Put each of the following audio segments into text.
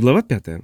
Глава 5.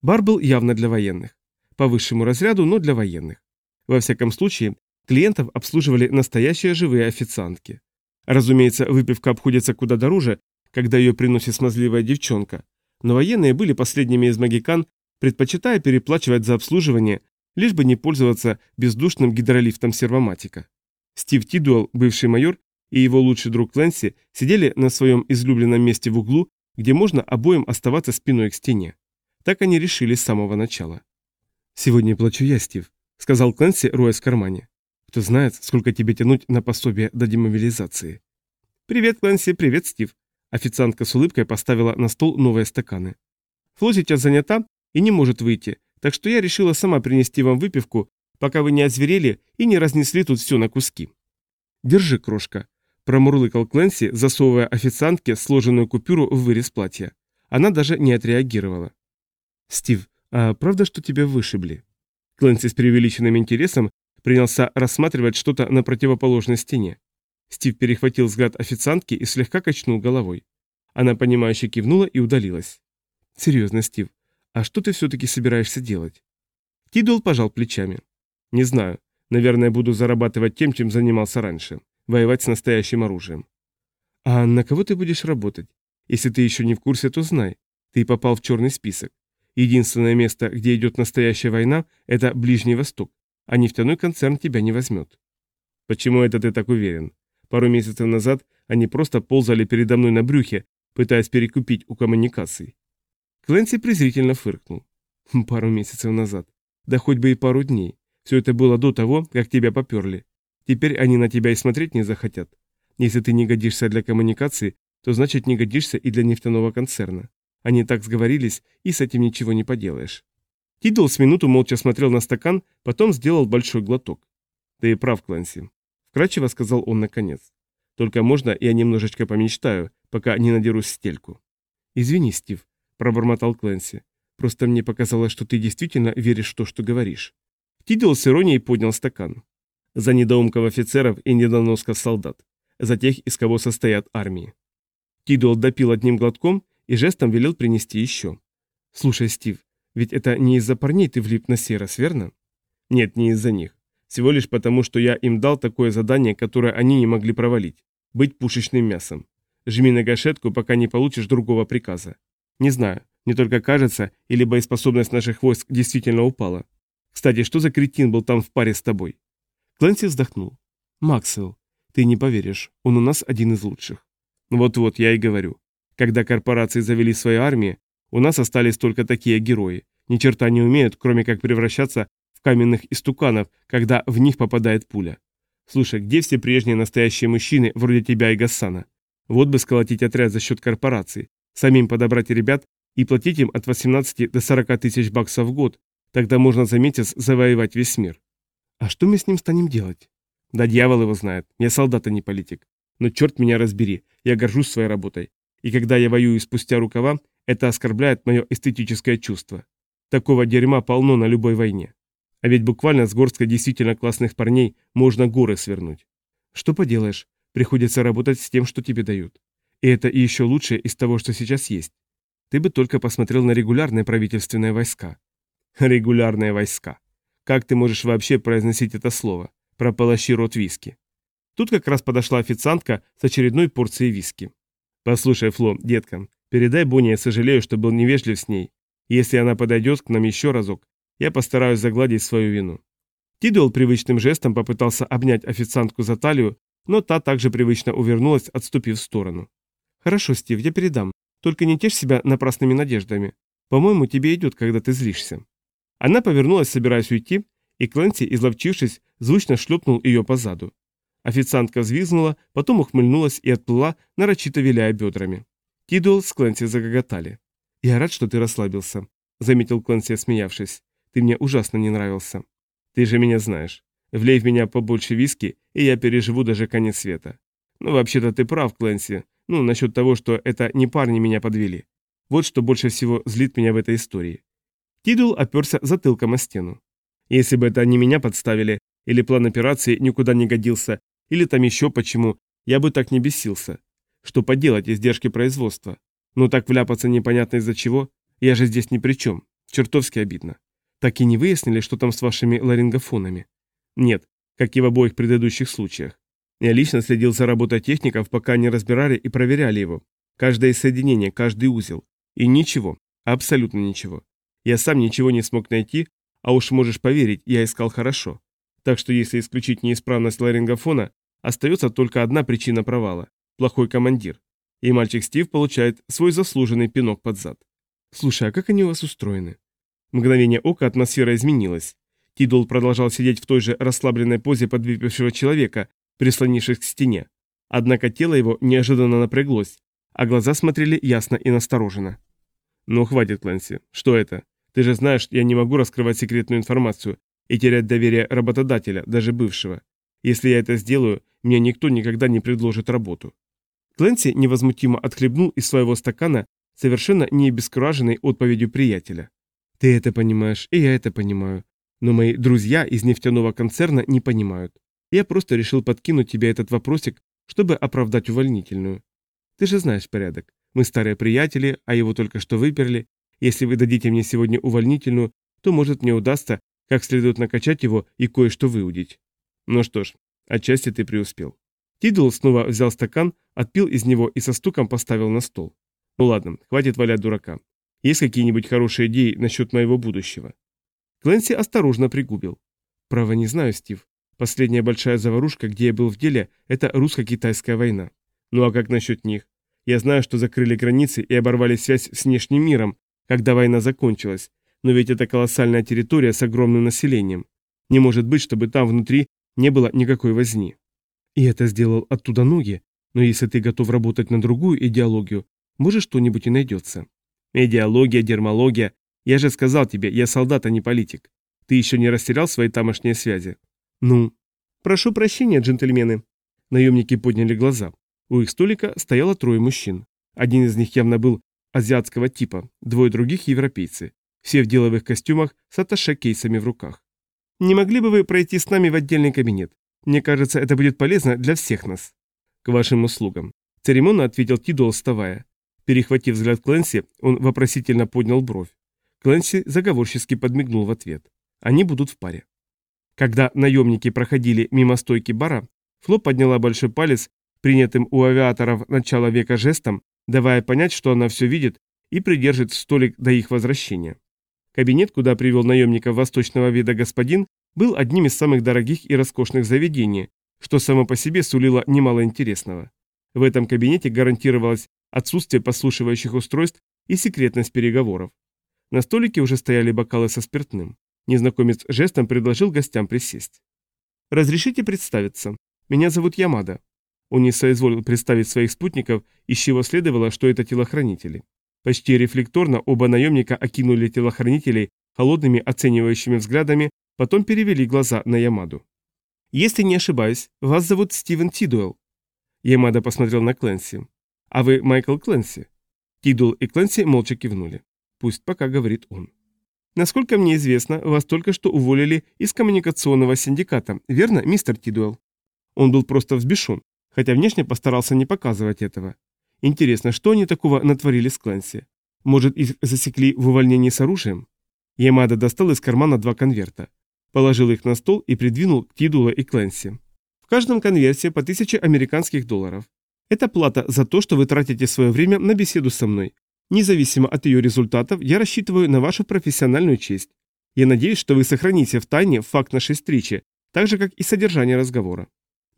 Бар был явно для военных. По высшему разряду, но для военных. Во всяком случае, клиентов обслуживали настоящие живые официантки. Разумеется, выпивка обходится куда дороже, когда ее приносит смазливая девчонка, но военные были последними из магикан, предпочитая переплачивать за обслуживание, лишь бы не пользоваться бездушным гидролифтом сервоматика. Стив Тидуэлл, бывший майор, и его лучший друг Лэнси сидели на своем излюбленном месте в углу где можно обоим оставаться спиной к стене. Так они решили с самого начала. «Сегодня плачу я, Стив», — сказал Клэнси, роясь в кармане. «Кто знает, сколько тебе тянуть на пособие до демобилизации». «Привет, Клэнси, привет, Стив». Официантка с улыбкой поставила на стол новые стаканы. «Фло сейчас занята и не может выйти, так что я решила сама принести вам выпивку, пока вы не озверели и не разнесли тут все на куски». «Держи, крошка», Промурлыкал Кленси, засовывая официантке сложенную купюру в вырез платья. Она даже не отреагировала. «Стив, а правда, что тебя вышибли?» Кленси с преувеличенным интересом принялся рассматривать что-то на противоположной стене. Стив перехватил взгляд официантки и слегка качнул головой. Она, понимающе кивнула и удалилась. «Серьезно, Стив, а что ты все-таки собираешься делать?» Тидул пожал плечами. «Не знаю. Наверное, буду зарабатывать тем, чем занимался раньше воевать с настоящим оружием. А на кого ты будешь работать? Если ты еще не в курсе, то знай. Ты попал в черный список. Единственное место, где идет настоящая война, это Ближний Восток, а нефтяной концерн тебя не возьмет. Почему это ты так уверен? Пару месяцев назад они просто ползали передо мной на брюхе, пытаясь перекупить у коммуникаций. Кленси презрительно фыркнул. «Хм, пару месяцев назад. Да хоть бы и пару дней. Все это было до того, как тебя поперли. Теперь они на тебя и смотреть не захотят. Если ты не годишься для коммуникации, то значит не годишься и для нефтяного концерна. Они так сговорились, и с этим ничего не поделаешь. Тидуэлл с минуту молча смотрел на стакан, потом сделал большой глоток. «Ты прав, Кланси», — вкрадчиво сказал он наконец. «Только можно я немножечко помечтаю, пока не надерусь в стельку». «Извини, Стив», — пробормотал Клэнси. «Просто мне показалось, что ты действительно веришь в то, что говоришь». Тидуэлл с иронией поднял стакан за недоумков офицеров и недоносков солдат, за тех, из кого состоят армии. Тидуэлл допил одним глотком и жестом велел принести еще. «Слушай, Стив, ведь это не из-за парней ты влип на Серос, верно?» «Нет, не из-за них. Всего лишь потому, что я им дал такое задание, которое они не могли провалить. Быть пушечным мясом. Жми на гашетку, пока не получишь другого приказа. Не знаю, мне только кажется, или боеспособность наших войск действительно упала. Кстати, что за кретин был там в паре с тобой? Клэнси вздохнул. «Максвелл, ты не поверишь, он у нас один из лучших». «Вот-вот, я и говорю. Когда корпорации завели свои армии, у нас остались только такие герои. Ни черта не умеют, кроме как превращаться в каменных истуканов, когда в них попадает пуля. Слушай, где все прежние настоящие мужчины, вроде тебя и Гассана? Вот бы сколотить отряд за счет корпораций, самим подобрать ребят и платить им от 18 до 40 тысяч баксов в год, тогда можно за месяц завоевать весь мир. А что мы с ним станем делать? Да дьявол его знает, я солдат, а не политик. Но черт меня разбери, я горжусь своей работой. И когда я воюю спустя рукава, это оскорбляет мое эстетическое чувство. Такого дерьма полно на любой войне. А ведь буквально с горсткой действительно классных парней можно горы свернуть. Что поделаешь, приходится работать с тем, что тебе дают. И это и еще лучше из того, что сейчас есть. Ты бы только посмотрел на регулярные правительственные войска. Регулярные войска. Как ты можешь вообще произносить это слово? Прополощи рот виски. Тут как раз подошла официантка с очередной порцией виски. Послушай, Фло, детка, передай Бонни, я сожалею, что был невежлив с ней. Если она подойдет к нам еще разок, я постараюсь загладить свою вину. Тидуэлл привычным жестом попытался обнять официантку за талию, но та также привычно увернулась, отступив в сторону. «Хорошо, Стив, я передам. Только не тешь себя напрасными надеждами. По-моему, тебе идет, когда ты злишься». Она повернулась, собираясь уйти, и Кленси, изловчившись, звучно шлепнул ее по заду. Официантка взвизгнула, потом ухмыльнулась и отплыла, нарочито виляя бедрами. Тидуэлл с Кленси загоготали. «Я рад, что ты расслабился», — заметил Кленси, смеявшись. «Ты мне ужасно не нравился». «Ты же меня знаешь. Влей в меня побольше виски, и я переживу даже конец света». «Ну, вообще-то ты прав, Кленси. Ну, насчет того, что это не парни меня подвели. Вот что больше всего злит меня в этой истории. Тидул оперся затылком о стену. Если бы это не меня подставили, или план операции никуда не годился, или там еще почему, я бы так не бесился. Что поделать, издержки производства. Но так вляпаться непонятно из-за чего. Я же здесь ни при чем. Чертовски обидно. Так и не выяснили, что там с вашими ларингофонами? Нет, как и в обоих предыдущих случаях. Я лично следил за работой техников, пока они разбирали и проверяли его. Каждое соединение, каждый узел. И ничего, абсолютно ничего. Я сам ничего не смог найти, а уж можешь поверить, я искал хорошо. Так что если исключить неисправность ларингофона, остается только одна причина провала – плохой командир. И мальчик Стив получает свой заслуженный пинок под зад. Слушай, а как они у вас устроены? Мгновение ока атмосфера изменилась. Тидул продолжал сидеть в той же расслабленной позе подвыпившего человека, прислонившись к стене. Однако тело его неожиданно напряглось, а глаза смотрели ясно и настороженно. «Ну, хватит, Клэнси. Что это? Ты же знаешь, я не могу раскрывать секретную информацию и терять доверие работодателя, даже бывшего. Если я это сделаю, мне никто никогда не предложит работу». Клэнси невозмутимо отхлебнул из своего стакана, совершенно не обескураженный отповедью приятеля. «Ты это понимаешь, и я это понимаю. Но мои друзья из нефтяного концерна не понимают. Я просто решил подкинуть тебе этот вопросик, чтобы оправдать увольнительную. Ты же знаешь порядок. Мы старые приятели, а его только что выперли. Если вы дадите мне сегодня увольнительную, то, может, мне удастся как следует накачать его и кое-что выудить. Ну что ж, отчасти ты преуспел. Тидуэлл снова взял стакан, отпил из него и со стуком поставил на стол. Ну ладно, хватит валять дурака. Есть какие-нибудь хорошие идеи насчет моего будущего? Клэнси осторожно пригубил. Право не знаю, Стив. Последняя большая заварушка, где я был в деле, это русско-китайская война. Ну а как насчет них? Я знаю, что закрыли границы и оборвали связь с внешним миром, когда война закончилась, но ведь это колоссальная территория с огромным населением. Не может быть, чтобы там внутри не было никакой возни. И это сделал оттуда ноги, но если ты готов работать на другую идеологию, может что-нибудь и найдется. Идеология, дермология. Я же сказал тебе, я солдат, а не политик. Ты еще не растерял свои тамошние связи? Ну? Прошу прощения, джентльмены. Наемники подняли глаза. У их столика стояло трое мужчин. Один из них явно был азиатского типа, двое других европейцы. Все в деловых костюмах с атташе-кейсами в руках. «Не могли бы вы пройти с нами в отдельный кабинет? Мне кажется, это будет полезно для всех нас». «К вашим услугам», — церемонно ответил Тидуэлл, вставая. Перехватив взгляд Клэнси, он вопросительно поднял бровь. Клэнси заговорчески подмигнул в ответ. Они будут в паре. Когда наемники проходили мимо стойки бара, Фло подняла большой палец, принятым у авиаторов начала века жестом, давая понять, что она все видит и придержит столик до их возвращения. Кабинет, куда привел наемников восточного вида господин, был одним из самых дорогих и роскошных заведений, что само по себе сулило немало интересного. В этом кабинете гарантировалось отсутствие послушивающих устройств и секретность переговоров. На столике уже стояли бокалы со спиртным. Незнакомец жестом предложил гостям присесть. «Разрешите представиться. Меня зовут Ямада». Он не соизволил представить своих спутников, из чего следовало, что это телохранители. Почти рефлекторно оба наемника окинули телохранителей холодными оценивающими взглядами, потом перевели глаза на Ямаду. «Если не ошибаюсь, вас зовут Стивен Тидуэлл». Ямада посмотрел на Кленси. «А вы Майкл Кленси?» Тидул и Кленси молча кивнули. Пусть пока говорит он. «Насколько мне известно, вас только что уволили из коммуникационного синдиката, верно, мистер Тидуэлл?» Он был просто взбешен, хотя внешне постарался не показывать этого. Интересно, что они такого натворили с Кленси? Может, их засекли в увольнении с оружием? Ямада достал из кармана два конверта. Положил их на стол и придвинул к Тидула и Кленси. В каждом конверте по 1000 американских долларов. Это плата за то, что вы тратите свое время на беседу со мной. Независимо от ее результатов, я рассчитываю на вашу профессиональную честь. Я надеюсь, что вы сохраните в тайне факт нашей встречи, так же, как и содержание разговора.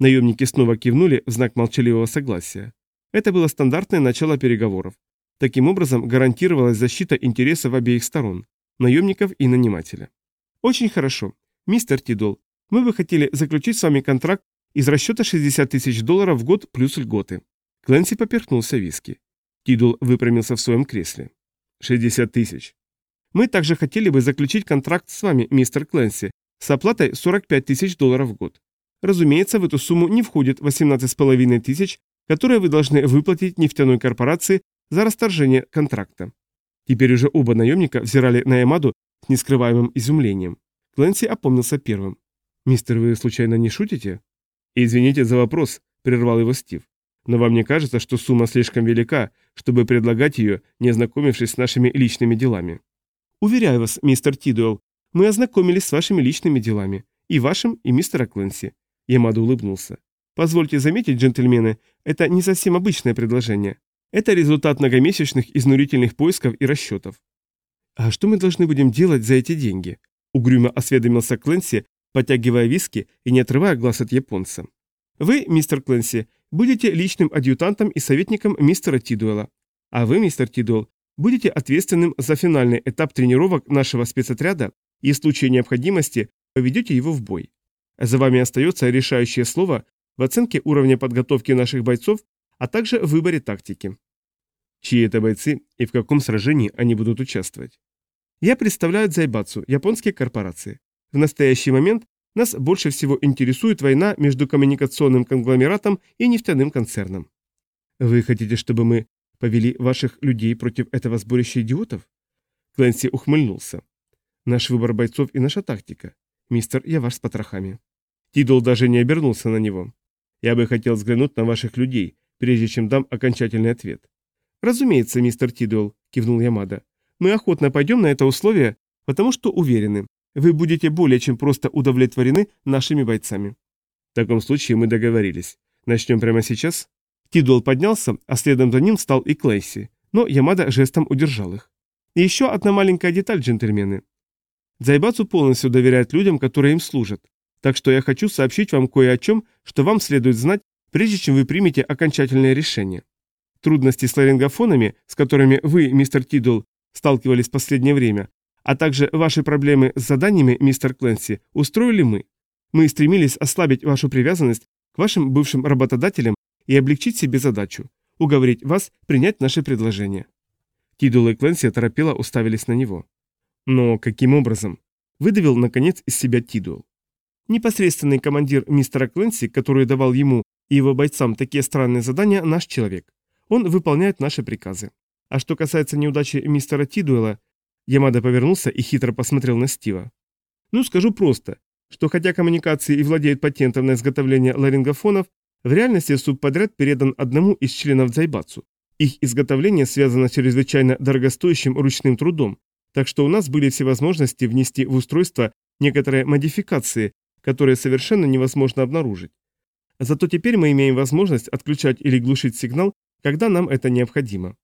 Наемники снова кивнули в знак молчаливого согласия. Это было стандартное начало переговоров. Таким образом гарантировалась защита интересов обеих сторон, наемников и нанимателя. Очень хорошо. Мистер Тидуэлл, мы бы хотели заключить с вами контракт из расчета 60 тысяч долларов в год плюс льготы. Кленси поперхнулся виски. Тидуэлл выпрямился в своем кресле. 60 тысяч. Мы также хотели бы заключить контракт с вами, мистер Кленси, с оплатой 45 тысяч долларов в год. Разумеется, в эту сумму не входит 18,5 тысяч, которые вы должны выплатить нефтяной корпорации за расторжение контракта. Теперь уже оба наемника взирали на Ямаду с нескрываемым изумлением. Кленси опомнился первым. «Мистер, вы случайно не шутите?» «Извините за вопрос», — прервал его Стив. «Но вам не кажется, что сумма слишком велика, чтобы предлагать ее, не ознакомившись с нашими личными делами. Уверяю вас, мистер Тидуэлл, мы ознакомились с вашими личными делами, и вашим, и мистера Кленси. Ямада улыбнулся. Позвольте заметить, джентльмены, это не совсем обычное предложение. Это результат многомесячных изнурительных поисков и расчетов. А что мы должны будем делать за эти деньги? Угрюмо осведомился Кленси, потягивая виски и не отрывая глаз от японца. Вы, мистер Кленси, будете личным адъютантом и советником мистера Тидуэла. А вы, мистер Тидуэлл, будете ответственным за финальный этап тренировок нашего спецотряда и в случае необходимости поведете его в бой. За вами остается решающее слово в оценке уровня подготовки наших бойцов, а также в выборе тактики. Чьи это бойцы и в каком сражении они будут участвовать? Я представляю Дзайбацу, японские корпорации. В настоящий момент нас больше всего интересует война между коммуникационным конгломератом и нефтяным концерном. Вы хотите, чтобы мы повели ваших людей против этого сборища идиотов? Клэнси ухмыльнулся. Наш выбор бойцов и наша тактика. Мистер, я ваш с потрохами. Тидуэлл даже не обернулся на него. Я бы хотел взглянуть на ваших людей, прежде чем дам окончательный ответ. Разумеется, мистер Тидуэлл, кивнул Ямада. Мы охотно пойдем на это условие, потому что уверены, вы будете более чем просто удовлетворены нашими бойцами. В таком случае мы договорились. Начнем прямо сейчас. Тидуэлл поднялся, а следом за ним встал и Кленси, но Ямада жестом удержал их. И еще одна маленькая деталь, джентльмены. Дзайбацу полностью доверяют людям, которые им служат. Так что я хочу сообщить вам кое о чем, что вам следует знать, прежде чем вы примете окончательное решение. Трудности с ларингофонами, с которыми вы, мистер Тидуэлл, сталкивались в последнее время, а также ваши проблемы с заданиями, мистер Кленси, устроили мы. Мы стремились ослабить вашу привязанность к вашим бывшим работодателям и облегчить себе задачу – уговорить вас принять наши предложения. Тидул и Кленси торопело уставились на него. Но каким образом? Выдавил, наконец, из себя Тидул. Непосредственный командир мистера Кленси, который давал ему и его бойцам такие странные задания, наш человек. Он выполняет наши приказы. А что касается неудачи мистера Тидуэла, Ямада повернулся и хитро посмотрел на Стива. Ну, скажу просто, что хотя коммуникации и владеют патентом на изготовление ларингофонов, в реальности субподряд передан одному из членов Дзайбацу. Их изготовление связано с чрезвычайно дорогостоящим ручным трудом, так что у нас были все возможности внести в устройство некоторые модификации, которые совершенно невозможно обнаружить. Зато теперь мы имеем возможность отключать или глушить сигнал, когда нам это необходимо.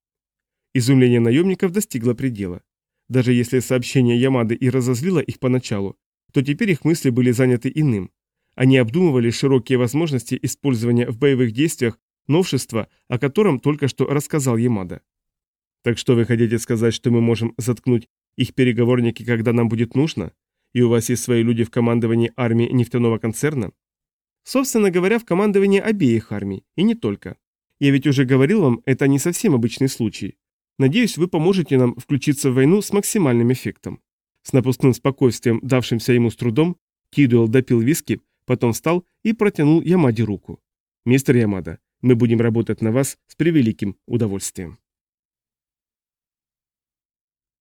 Изумление наемников достигло предела. Даже если сообщение Ямады и разозлило их поначалу, то теперь их мысли были заняты иным. Они обдумывали широкие возможности использования в боевых действиях новшества, о котором только что рассказал Ямада. Так что вы хотите сказать, что мы можем заткнуть их переговорники, когда нам будет нужно? И у вас есть свои люди в командовании армии нефтяного концерна? Собственно говоря, в командовании обеих армий, и не только. Я ведь уже говорил вам, это не совсем обычный случай. Надеюсь, вы поможете нам включиться в войну с максимальным эффектом. С напускным спокойствием, давшимся ему с трудом, Кидуэлл допил виски, потом встал и протянул Ямаде руку. «Мистер Ямада, мы будем работать на вас с превеликим удовольствием».